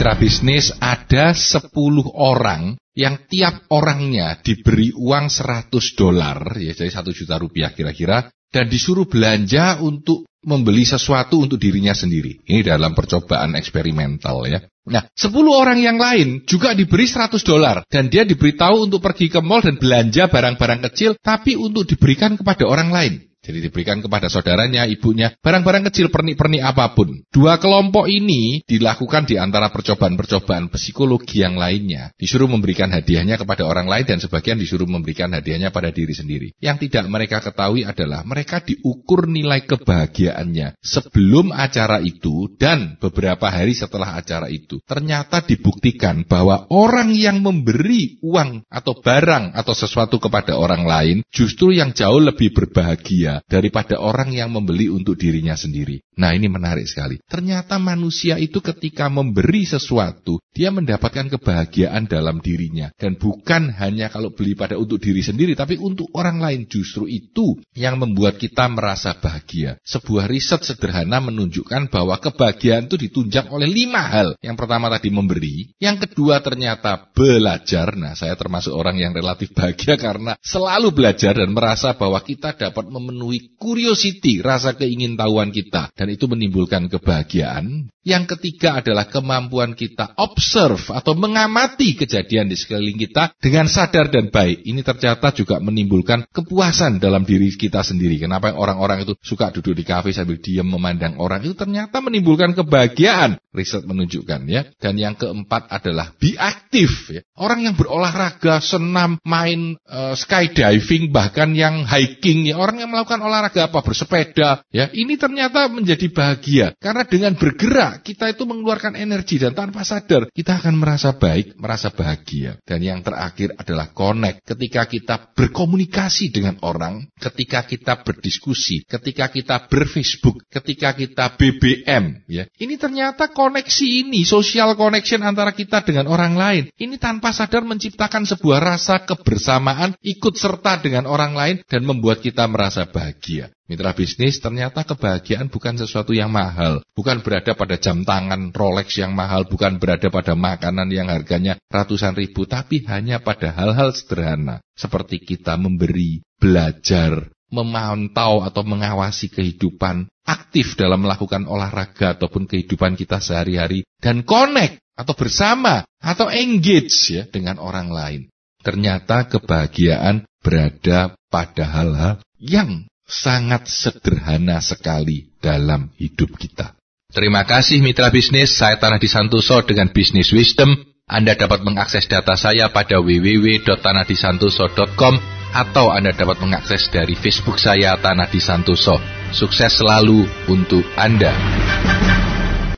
Mitra bisnis ada 10 orang yang tiap orangnya diberi uang 100 dolar, ya jadi 1 juta rupiah kira-kira, dan disuruh belanja untuk membeli sesuatu untuk dirinya sendiri. Ini dalam percobaan eksperimental ya. Nah, 10 orang yang lain juga diberi 100 dolar dan dia diberitahu untuk pergi ke mall dan belanja barang-barang kecil tapi untuk diberikan kepada orang lain. Jadi diberikan kepada saudaranya, ibunya, barang-barang kecil pernik-pernik apa pun. Dua kelompok ini dilakukan di antara percobaan-percobaan psikologi yang lainnya. Disuruh memberikan hadiahnya kepada orang lain dan sebagian disuruh memberikan hadiahnya pada diri sendiri. Yang tidak mereka ketahui adalah mereka diukur nilai kebahagiaannya sebelum acara itu dan beberapa hari setelah acara itu. Ternyata dibuktikan bahwa orang yang memberi uang atau barang atau sesuatu kepada orang lain justru yang jauh lebih berbahagia daripada orang yang membeli untuk dirinya sendiri. Nah ini menarik sekali. Ternyata manusia itu ketika memberi sesuatu, dia mendapatkan kebahagiaan dalam dirinya. Dan bukan hanya kalau beli pada untuk diri sendiri, tapi untuk orang lain. Justru itu yang membuat kita merasa bahagia. Sebuah riset sederhana menunjukkan bahwa kebahagiaan itu ditunjang oleh lima hal. Yang pertama tadi memberi. Yang kedua ternyata belajar. Nah saya termasuk orang yang relatif bahagia karena selalu belajar dan merasa bahwa kita dapat memenuhi curiosity, rasa keingintahuan kita. Dan itu menimbulkan kebahagiaan. Yang ketiga adalah kemampuan kita observe atau mengamati kejadian di sekeliling kita dengan sadar dan baik. Ini ternyata juga menimbulkan kepuasan dalam diri kita sendiri. Kenapa orang-orang itu suka duduk di kafe sambil diam memandang orang itu ternyata menimbulkan kebahagiaan. Riset menunjukkan ya. Dan yang keempat adalah be aktif. Ya. Orang yang berolahraga, senam, main uh, skydiving, bahkan yang hiking, ya. orang yang melakukan olahraga apa bersepeda, ya ini ternyata menjadi bahagia karena dengan bergerak kita itu mengeluarkan energi dan tanpa sadar kita akan merasa baik, merasa bahagia. Dan yang terakhir adalah connect. Ketika kita berkomunikasi dengan orang, ketika kita berdiskusi, ketika kita berfacebook, ketika kita BBM, ya. Ini ternyata koneksi ini, social connection antara kita dengan orang lain, ini tanpa sadar menciptakan sebuah rasa kebersamaan, ikut serta dengan orang lain dan membuat kita merasa bahagia. Mitra bisnis, ternyata kebahagiaan bukan sesuatu yang mahal. Bukan berada pada jam tangan Rolex yang mahal, bukan berada pada makanan yang harganya ratusan ribu, tapi hanya pada hal-hal sederhana. Seperti kita memberi, belajar, memantau atau mengawasi kehidupan, aktif dalam melakukan olahraga ataupun kehidupan kita sehari-hari, dan connect atau bersama atau engage ya dengan orang lain. Ternyata kebahagiaan berada pada hal-hal yang sangat sederhana sekali dalam hidup kita. Terima kasih mitra bisnis, saya Tanah Disantoso dengan Bisnis Wisdom. Anda dapat mengakses data saya pada www.tanahdisantoso.com atau Anda dapat mengakses dari Facebook saya Tanah Disantoso. Sukses selalu untuk Anda.